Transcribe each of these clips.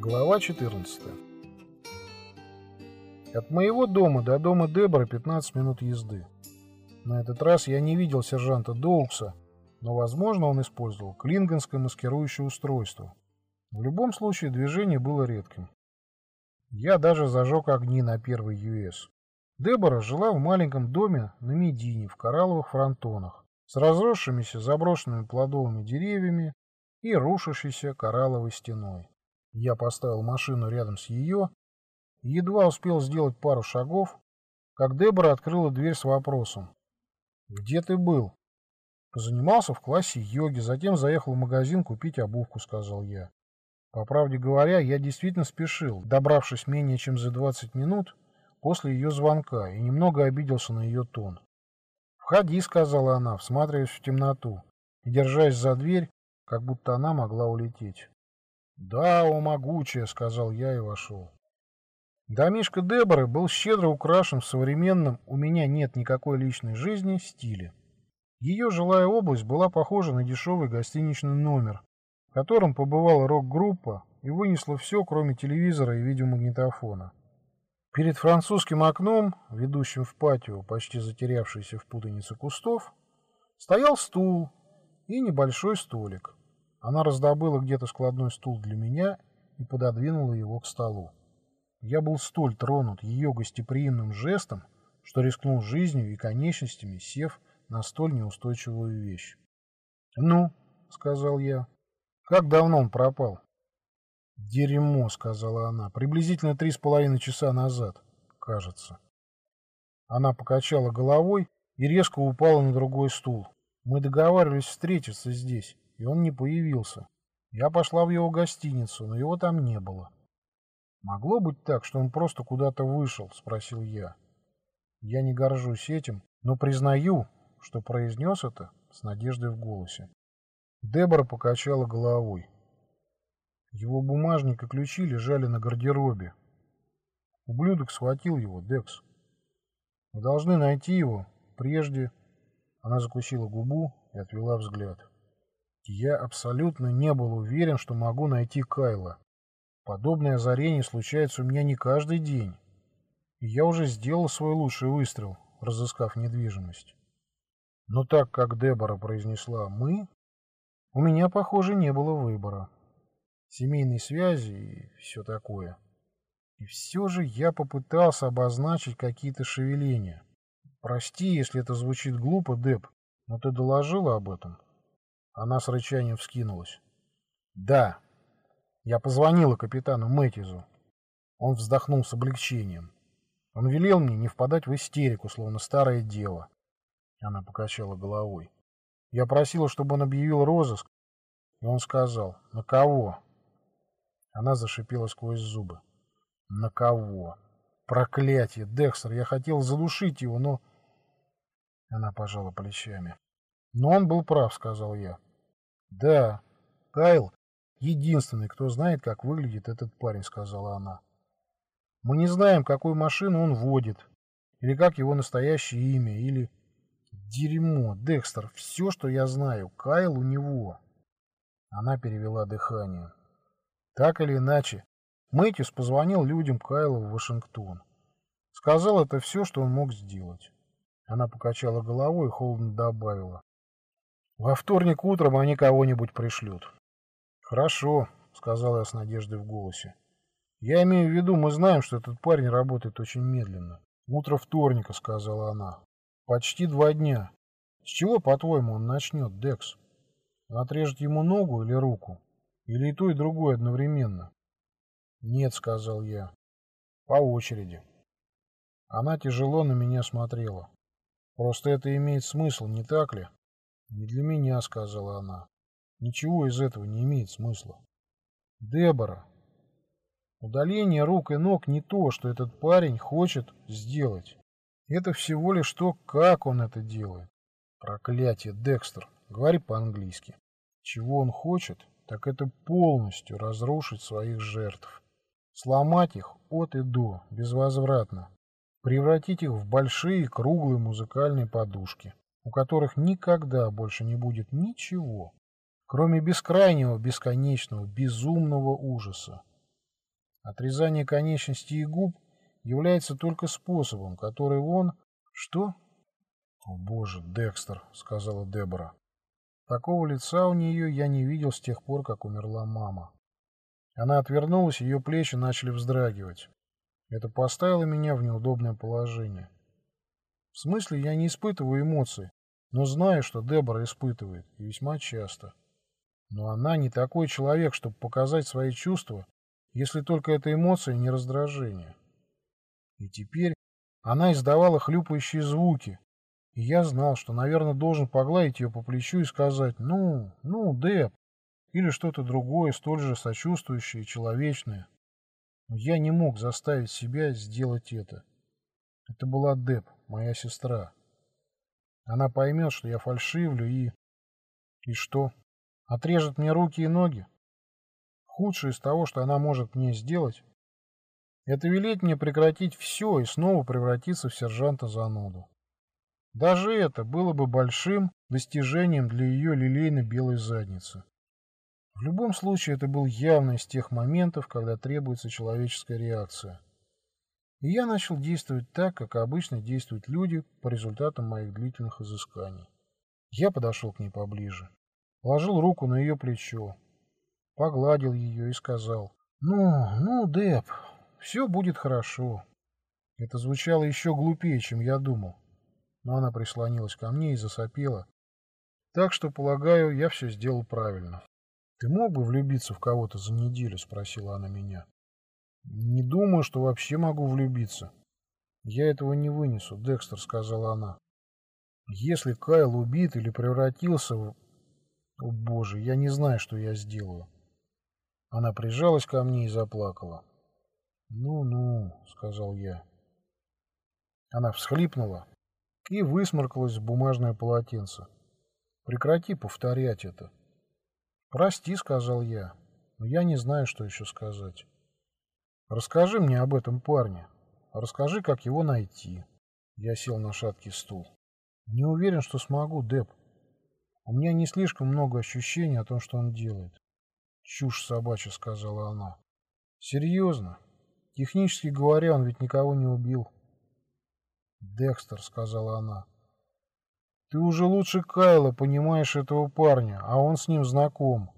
Глава 14 От моего дома до дома Дебора 15 минут езды. На этот раз я не видел сержанта Доукса, но, возможно, он использовал клингонское маскирующее устройство. В любом случае, движение было редким. Я даже зажег огни на первый ЮС. Дебора жила в маленьком доме на Медине в коралловых фронтонах с разросшимися заброшенными плодовыми деревьями и рушащейся коралловой стеной. Я поставил машину рядом с ее едва успел сделать пару шагов, как Дебора открыла дверь с вопросом. «Где ты был?» «Занимался в классе йоги, затем заехал в магазин купить обувку», — сказал я. По правде говоря, я действительно спешил, добравшись менее чем за 20 минут после ее звонка, и немного обиделся на ее тон. «Входи», — сказала она, всматриваясь в темноту и держась за дверь, как будто она могла улететь. «Да, о могучая», — сказал я и вошел. Домишко Деборы был щедро украшен в современном «у меня нет никакой личной жизни» стиле. Ее жилая область была похожа на дешевый гостиничный номер, в котором побывала рок-группа и вынесла все, кроме телевизора и видеомагнитофона. Перед французским окном, ведущим в патио, почти затерявшийся в путанице кустов, стоял стул и небольшой столик. Она раздобыла где-то складной стул для меня и пододвинула его к столу. Я был столь тронут ее гостеприимным жестом, что рискнул жизнью и конечностями, сев на столь неустойчивую вещь. «Ну», — сказал я, — «как давно он пропал?» «Дерьмо», — сказала она, — «приблизительно три с половиной часа назад, кажется». Она покачала головой и резко упала на другой стул. Мы договаривались встретиться здесь и он не появился. Я пошла в его гостиницу, но его там не было. «Могло быть так, что он просто куда-то вышел?» — спросил я. Я не горжусь этим, но признаю, что произнес это с надеждой в голосе. Дебора покачала головой. Его бумажник и ключи лежали на гардеробе. Ублюдок схватил его, Декс. Мы должны найти его, прежде... Она закусила губу и отвела взгляд. Я абсолютно не был уверен, что могу найти Кайла. Подобное озарение случается у меня не каждый день. И я уже сделал свой лучший выстрел, разыскав недвижимость. Но так как Дебора произнесла «мы», у меня, похоже, не было выбора. Семейные связи и все такое. И все же я попытался обозначить какие-то шевеления. Прости, если это звучит глупо, Деб, но ты доложила об этом. Она с рычанием вскинулась. «Да, я позвонила капитану Мэтизу. Он вздохнул с облегчением. Он велел мне не впадать в истерику, словно старое дело. Она покачала головой. Я просила, чтобы он объявил розыск, и он сказал, на кого? Она зашипела сквозь зубы. На кого? Проклятие, Декстер, я хотел задушить его, но... Она пожала плечами. Но он был прав, сказал я. Да, Кайл единственный, кто знает, как выглядит этот парень, сказала она. Мы не знаем, какую машину он водит, или как его настоящее имя, или... Дерьмо, Декстер, все, что я знаю, Кайл у него. Она перевела дыхание. Так или иначе, Мэтьюс позвонил людям Кайла в Вашингтон. Сказал это все, что он мог сделать. Она покачала головой и холодно добавила. Во вторник утром они кого-нибудь пришлют. Хорошо, сказал я с надеждой в голосе. Я имею в виду, мы знаем, что этот парень работает очень медленно. Утро вторника, сказала она. Почти два дня. С чего, по-твоему, он начнет, Декс? Отрежет ему ногу или руку? Или и то, и другое одновременно? Нет, сказал я. По очереди. Она тяжело на меня смотрела. Просто это имеет смысл, не так ли? «Не для меня», — сказала она. «Ничего из этого не имеет смысла». «Дебора, удаление рук и ног не то, что этот парень хочет сделать. Это всего лишь то, как он это делает. Проклятие, Декстер, говори по-английски. Чего он хочет, так это полностью разрушить своих жертв. Сломать их от и до, безвозвратно. Превратить их в большие круглые музыкальные подушки у которых никогда больше не будет ничего, кроме бескрайнего, бесконечного, безумного ужаса. Отрезание конечностей и губ является только способом, который он... Что? О боже, Декстер, сказала Дебора. Такого лица у нее я не видел с тех пор, как умерла мама. Она отвернулась, ее плечи начали вздрагивать. Это поставило меня в неудобное положение. В смысле, я не испытываю эмоций, но знаю, что Дебора испытывает, и весьма часто. Но она не такой человек, чтобы показать свои чувства, если только это эмоция, не раздражение. И теперь она издавала хлюпающие звуки, и я знал, что, наверное, должен погладить ее по плечу и сказать «Ну, ну, Деб», или что-то другое, столь же сочувствующее и человечное. Но я не мог заставить себя сделать это. Это была Деб, моя сестра. Она поймет, что я фальшивлю и... И что? Отрежет мне руки и ноги? Худшее из того, что она может мне сделать, это велеть мне прекратить все и снова превратиться в сержанта зануду. Даже это было бы большим достижением для ее лилейной белой задницы. В любом случае, это был явно из тех моментов, когда требуется человеческая реакция. И я начал действовать так, как обычно действуют люди по результатам моих длительных изысканий. Я подошел к ней поближе, положил руку на ее плечо, погладил ее и сказал, «Ну, ну, Деп, все будет хорошо». Это звучало еще глупее, чем я думал, но она прислонилась ко мне и засопела, так что, полагаю, я все сделал правильно. «Ты мог бы влюбиться в кого-то за неделю?» — спросила она меня. «Не думаю, что вообще могу влюбиться». «Я этого не вынесу», — Декстер сказала она. «Если Кайл убит или превратился в... О, боже, я не знаю, что я сделаю». Она прижалась ко мне и заплакала. «Ну-ну», — сказал я. Она всхлипнула и высморкалась в бумажное полотенце. «Прекрати повторять это». «Прости», — сказал я, — «но я не знаю, что еще сказать». «Расскажи мне об этом парне. Расскажи, как его найти». Я сел на шаткий стул. «Не уверен, что смогу, Деп. У меня не слишком много ощущений о том, что он делает». «Чушь собачья», — сказала она. «Серьезно? Технически говоря, он ведь никого не убил». «Декстер», — сказала она. Ты уже лучше Кайла понимаешь этого парня, а он с ним знаком.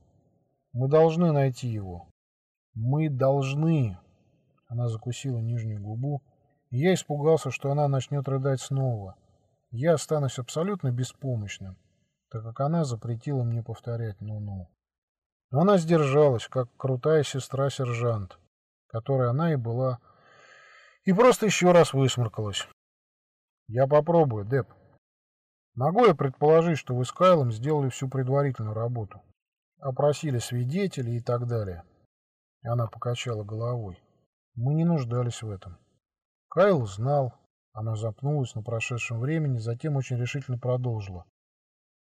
Мы должны найти его. Мы должны. Она закусила нижнюю губу, и я испугался, что она начнет рыдать снова. Я останусь абсолютно беспомощным, так как она запретила мне повторять «ну-ну». Но она сдержалась, как крутая сестра-сержант, которой она и была, и просто еще раз высморкалась. «Я попробую, Деп», Могу я предположить, что вы с Кайлом сделали всю предварительную работу? Опросили свидетелей и так далее. Она покачала головой. Мы не нуждались в этом. Кайл знал. Она запнулась на прошедшем времени, затем очень решительно продолжила.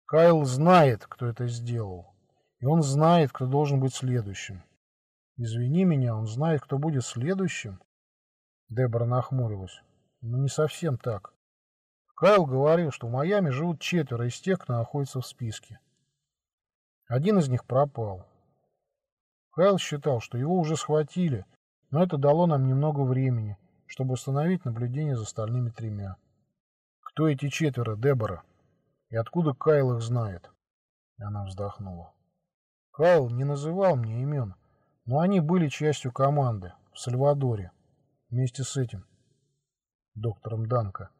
Кайл знает, кто это сделал. И он знает, кто должен быть следующим. Извини меня, он знает, кто будет следующим? Дебора нахмурилась. Ну, не совсем так. Кайл говорил, что в Майами живут четверо из тех, кто находится в списке. Один из них пропал. Кайл считал, что его уже схватили, но это дало нам немного времени, чтобы установить наблюдение за остальными тремя. Кто эти четверо, Дебора? И откуда Кайл их знает? Она вздохнула. Кайл не называл мне имен, но они были частью команды в Сальвадоре, вместе с этим, доктором Данко.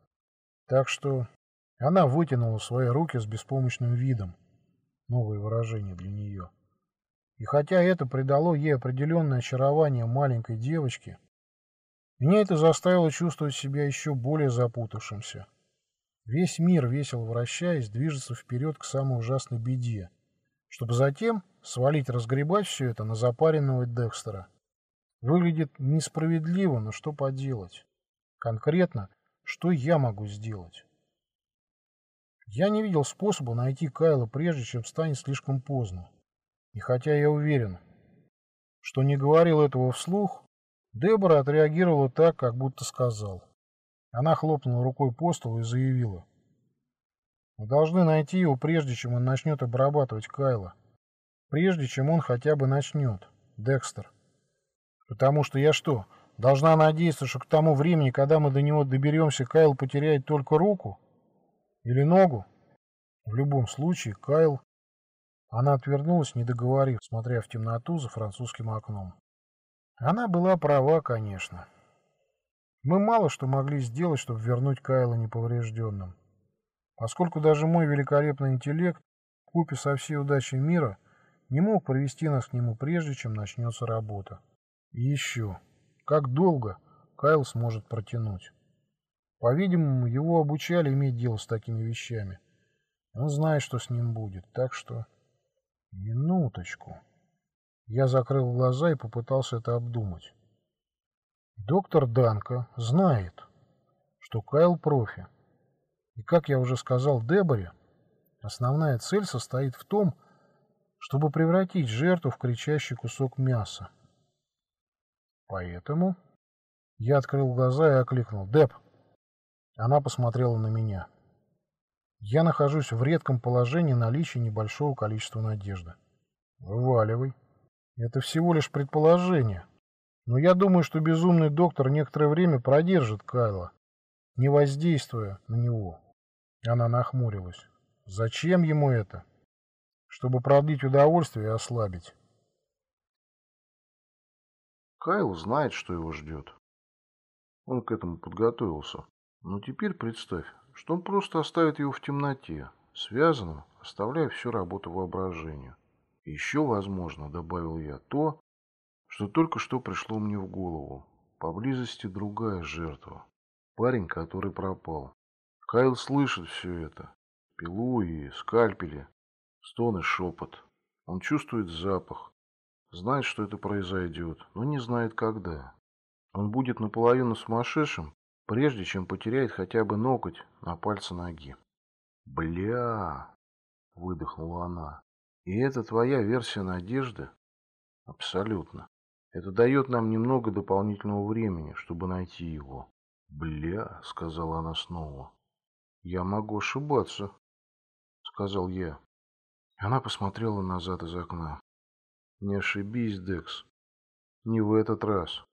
Так что она вытянула свои руки с беспомощным видом. Новое выражение для нее. И хотя это придало ей определенное очарование маленькой девочки, меня это заставило чувствовать себя еще более запутавшимся. Весь мир, весело вращаясь, движется вперед к самой ужасной беде, чтобы затем свалить разгребать все это на запаренного Декстера. Выглядит несправедливо, но что поделать? Конкретно что я могу сделать? Я не видел способа найти Кайла прежде, чем станет слишком поздно. И хотя я уверен, что не говорил этого вслух, Дебора отреагировала так, как будто сказал. Она хлопнула рукой по столу и заявила. Мы должны найти его, прежде чем он начнет обрабатывать Кайла. Прежде чем он хотя бы начнет. Декстер. Потому что я что, должна надеяться, что к тому времени, когда мы до него доберемся, Кайл потеряет только руку? Или ногу? В любом случае, Кайл... Она отвернулась, не договорив, смотря в темноту за французским окном. Она была права, конечно. Мы мало что могли сделать, чтобы вернуть Кайла неповрежденным. Поскольку даже мой великолепный интеллект, купе со всей удачей мира, не мог привести нас к нему прежде, чем начнется работа. И еще, как долго Кайл сможет протянуть? По-видимому, его обучали иметь дело с такими вещами. Он знает, что с ним будет, так что... Минуточку. Я закрыл глаза и попытался это обдумать. Доктор Данко знает, что Кайл профи. И, как я уже сказал Деборе, основная цель состоит в том, чтобы превратить жертву в кричащий кусок мяса. Поэтому я открыл глаза и окликнул «Деб!». Она посмотрела на меня. Я нахожусь в редком положении наличия небольшого количества надежды. Вываливай. Это всего лишь предположение. Но я думаю, что безумный доктор некоторое время продержит Кайла, не воздействуя на него. Она нахмурилась. Зачем ему это? Чтобы продлить удовольствие и ослабить. Кайл знает, что его ждет. Он к этому подготовился. Но теперь представь, что он просто оставит его в темноте, связанным, оставляя всю работу воображению. Еще, возможно, добавил я, то, что только что пришло мне в голову. Поблизости другая жертва. Парень, который пропал. Кайл слышит все это. Пилу и скальпели, стон и шепот. Он чувствует запах, Знает, что это произойдет, но не знает когда. Он будет наполовину сумасшедшим, прежде чем потеряет хотя бы ноготь на пальце ноги. «Бля!» — выдохнула она. «И это твоя версия надежды?» «Абсолютно. Это дает нам немного дополнительного времени, чтобы найти его». «Бля!» — сказала она снова. «Я могу ошибаться», — сказал я. Она посмотрела назад из окна. Не ошибись, Декс. Не в этот раз.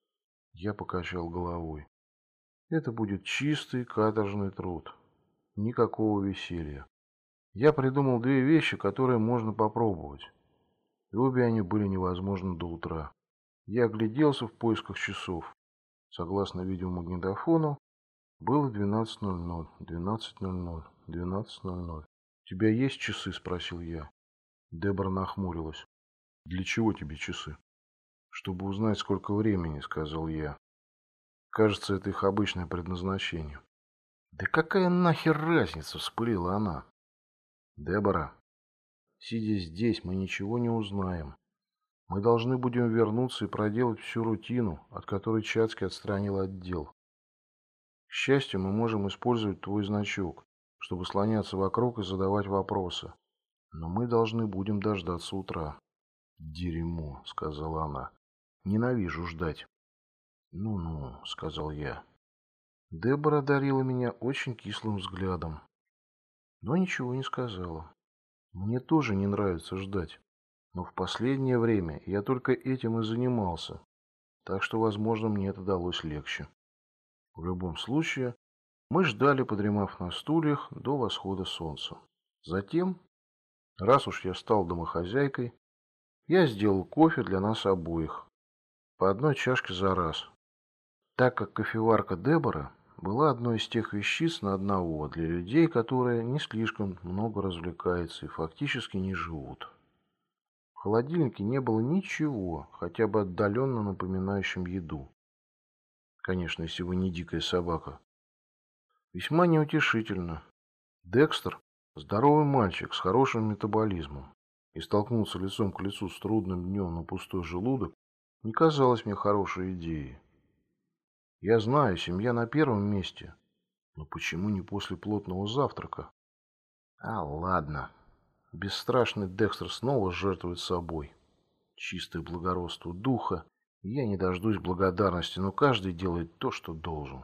Я покачал головой. Это будет чистый каторжный труд. Никакого веселья. Я придумал две вещи, которые можно попробовать. И обе они были невозможны до утра. Я огляделся в поисках часов. Согласно видеомагнитофону, было 12.00, 12.00, 12.00. «У тебя есть часы?» – спросил я. Дебора нахмурилась. «Для чего тебе часы?» «Чтобы узнать, сколько времени», — сказал я. «Кажется, это их обычное предназначение». «Да какая нахер разница?» — вспылила она. «Дебора, сидя здесь, мы ничего не узнаем. Мы должны будем вернуться и проделать всю рутину, от которой Чацкий отстранил отдел. К счастью, мы можем использовать твой значок, чтобы слоняться вокруг и задавать вопросы. Но мы должны будем дождаться утра. «Дерьмо», — сказала она. «Ненавижу ждать». «Ну-ну», — сказал я. Дебора дарила меня очень кислым взглядом, но ничего не сказала. Мне тоже не нравится ждать, но в последнее время я только этим и занимался, так что, возможно, мне это далось легче. В любом случае, мы ждали, подремав на стульях, до восхода солнца. Затем, раз уж я стал домохозяйкой, я сделал кофе для нас обоих. По одной чашке за раз. Так как кофеварка Дебора была одной из тех вещиц на одного для людей, которые не слишком много развлекаются и фактически не живут. В холодильнике не было ничего, хотя бы отдаленно напоминающим еду. Конечно, если вы не дикая собака. Весьма неутешительно. Декстер – здоровый мальчик с хорошим метаболизмом и столкнуться лицом к лицу с трудным днем на пустой желудок не казалось мне хорошей идеей. Я знаю, семья на первом месте, но почему не после плотного завтрака? А, ладно. Бесстрашный Декстер снова жертвует собой. Чистое благородство духа. Я не дождусь благодарности, но каждый делает то, что должен.